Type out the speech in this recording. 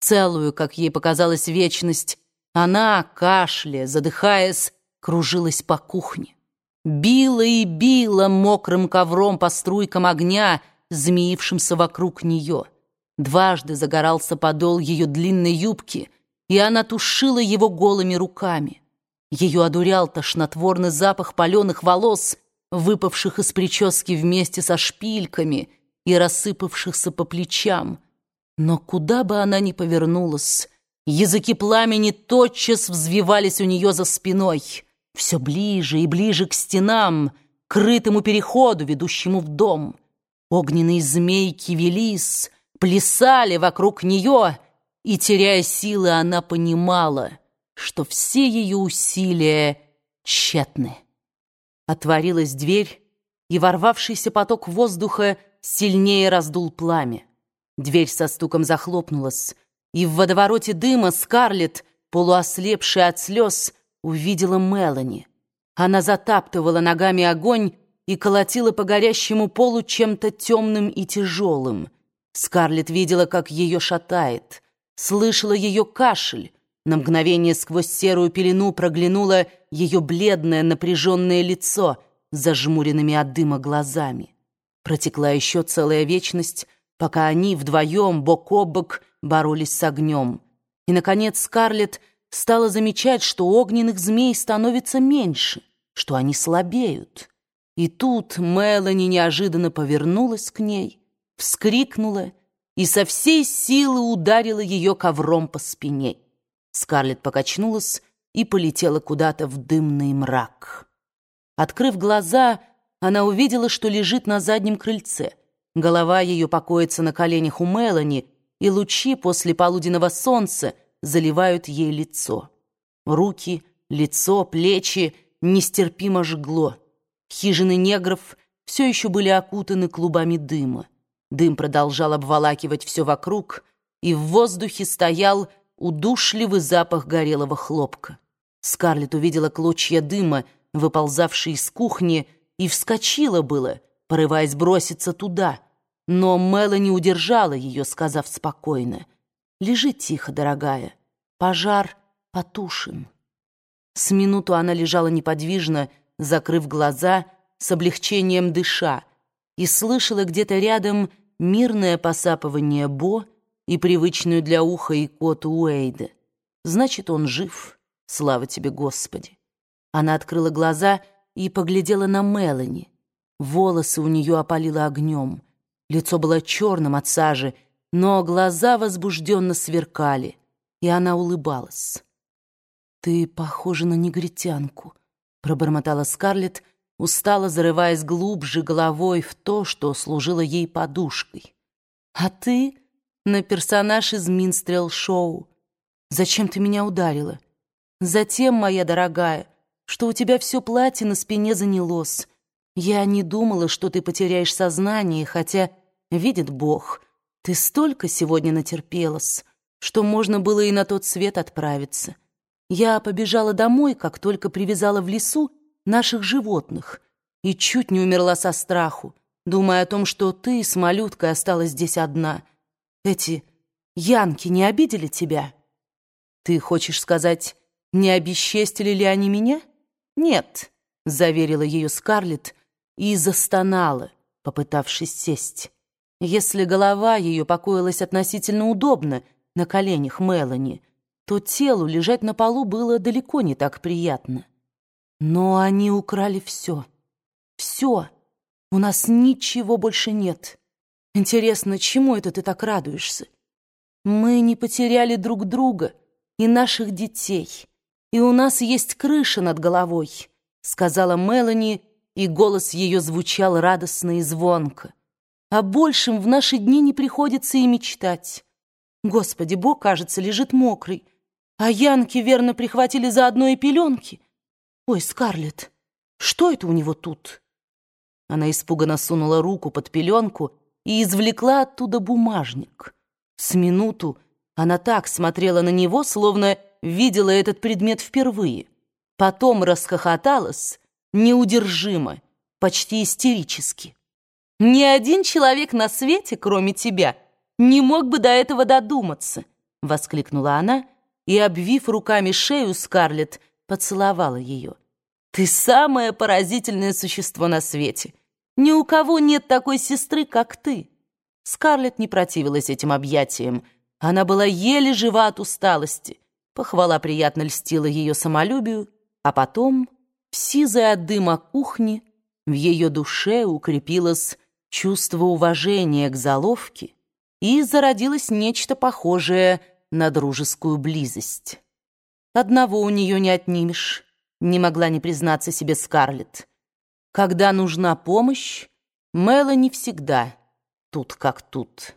Целую, как ей показалась вечность, она, кашля, задыхаясь, кружилась по кухне. Била и била мокрым ковром по струйкам огня, змеившимся вокруг нее. Дважды загорался подол ее длинной юбки, и она тушила его голыми руками. Ее одурял тошнотворный запах паленых волос, выпавших из прически вместе со шпильками и рассыпавшихся по плечам. Но куда бы она ни повернулась, языки пламени тотчас взвивались у нее за спиной, все ближе и ближе к стенам, крытому переходу, ведущему в дом. Огненные змейки велись, плясали вокруг нее, и, теряя силы, она понимала — что все ее усилия тщетны. Отворилась дверь, и ворвавшийся поток воздуха сильнее раздул пламя. Дверь со стуком захлопнулась, и в водовороте дыма Скарлетт, полуослепшая от слез, увидела Мелани. Она затаптывала ногами огонь и колотила по горящему полу чем-то темным и тяжелым. Скарлетт видела, как ее шатает, слышала ее кашель, на мгновение сквозь серую пелену проглянуло ее бледное напряженное лицо с зажмуренными от дыма глазами. Протекла еще целая вечность, пока они вдвоем, бок о бок, боролись с огнем. И, наконец, Скарлетт стала замечать, что огненных змей становится меньше, что они слабеют. И тут Мелани неожиданно повернулась к ней, вскрикнула и со всей силы ударила ее ковром по спине. Скарлетт покачнулась и полетела куда-то в дымный мрак. Открыв глаза, она увидела, что лежит на заднем крыльце. Голова ее покоится на коленях у Мелани, и лучи после полуденного солнца заливают ей лицо. Руки, лицо, плечи нестерпимо жгло. Хижины негров все еще были окутаны клубами дыма. Дым продолжал обволакивать все вокруг, и в воздухе стоял удушливый запах горелого хлопка. Скарлетт увидела клочья дыма, выползавшие из кухни, и вскочила было, порываясь броситься туда. Но Мелани удержала ее, сказав спокойно. «Лежи тихо, дорогая. Пожар потушен». С минуту она лежала неподвижно, закрыв глаза, с облегчением дыша, и слышала где-то рядом мирное посапывание Бо, и привычную для уха и коту Уэйда. Значит, он жив. Слава тебе, Господи. Она открыла глаза и поглядела на Мелани. Волосы у нее опалило огнем. Лицо было черным от сажи, но глаза возбужденно сверкали, и она улыбалась. «Ты похожа на негритянку», — пробормотала Скарлетт, устало зарываясь глубже головой в то, что служило ей подушкой. «А ты на персонаж из Минстрел-шоу. Зачем ты меня ударила? Затем, моя дорогая, что у тебя все платье на спине занялось. Я не думала, что ты потеряешь сознание, хотя, видит Бог, ты столько сегодня натерпелась, что можно было и на тот свет отправиться. Я побежала домой, как только привязала в лесу наших животных, и чуть не умерла со страху, думая о том, что ты с малюткой осталась здесь одна — эти янки не обидели тебя? Ты хочешь сказать, не обесчестили ли они меня? Нет, заверила ее Скарлетт и застонала, попытавшись сесть. Если голова ее покоилась относительно удобно на коленях Мелани, то телу лежать на полу было далеко не так приятно. Но они украли все. Все. У нас ничего больше нет. Интересно, чему это ты так радуешься? Мы не потеряли друг друга и наших детей, и у нас есть крыша над головой, сказала Мелани, и голос ее звучал радостно и звонко. О большем в наши дни не приходится и мечтать. Господи, Бог, кажется, лежит мокрый, а Янки верно прихватили заодно и пеленки. Ой, Скарлетт, что это у него тут? Она испуганно сунула руку под пеленку и извлекла оттуда бумажник. С минуту она так смотрела на него, словно видела этот предмет впервые. Потом расхохоталась неудержимо, почти истерически. «Ни один человек на свете, кроме тебя, не мог бы до этого додуматься. — воскликнула она и, обвив руками шею Скарлетт, поцеловала ее. «Ты самое поразительное существо на свете. Ни у кого нет такой сестры, как ты». Скарлетт не противилась этим объятиям. Она была еле жива от усталости. Похвала приятно льстила ее самолюбию, а потом, в сизой от дыма кухни, в ее душе укрепилось чувство уважения к заловке и зародилось нечто похожее на дружескую близость. Одного у нее не отнимешь, не могла не признаться себе Скарлетт. Когда нужна помощь, Мелани всегда тут как тут.